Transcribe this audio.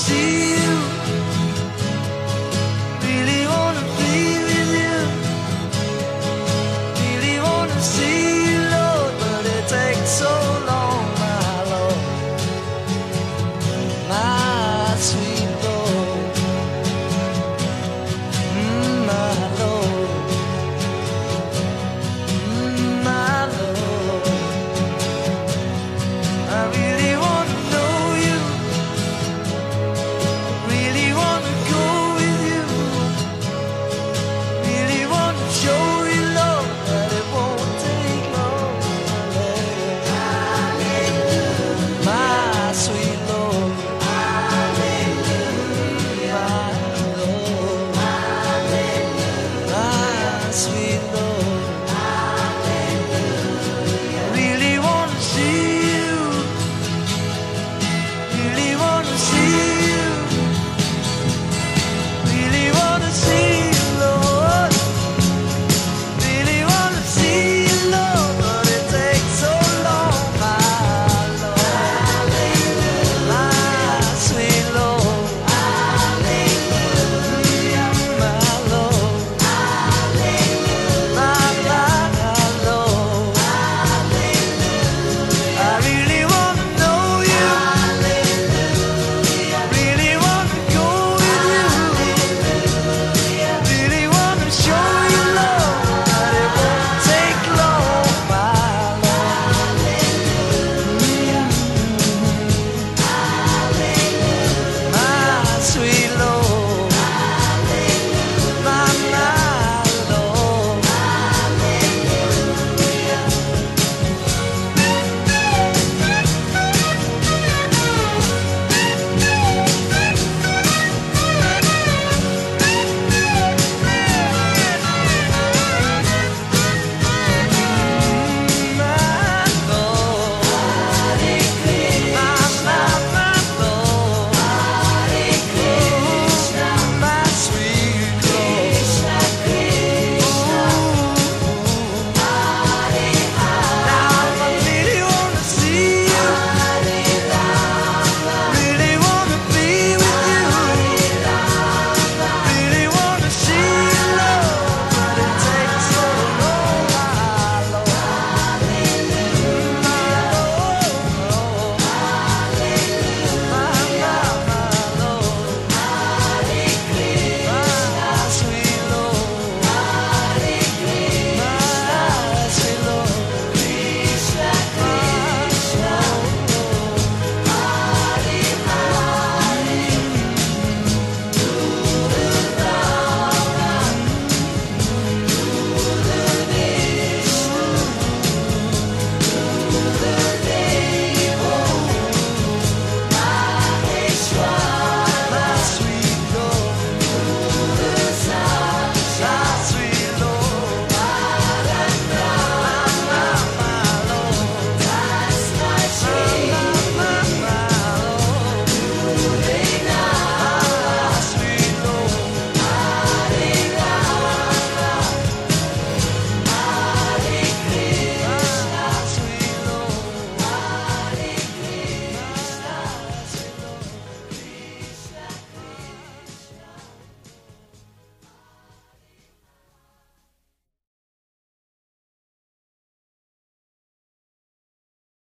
see